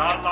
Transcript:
dalla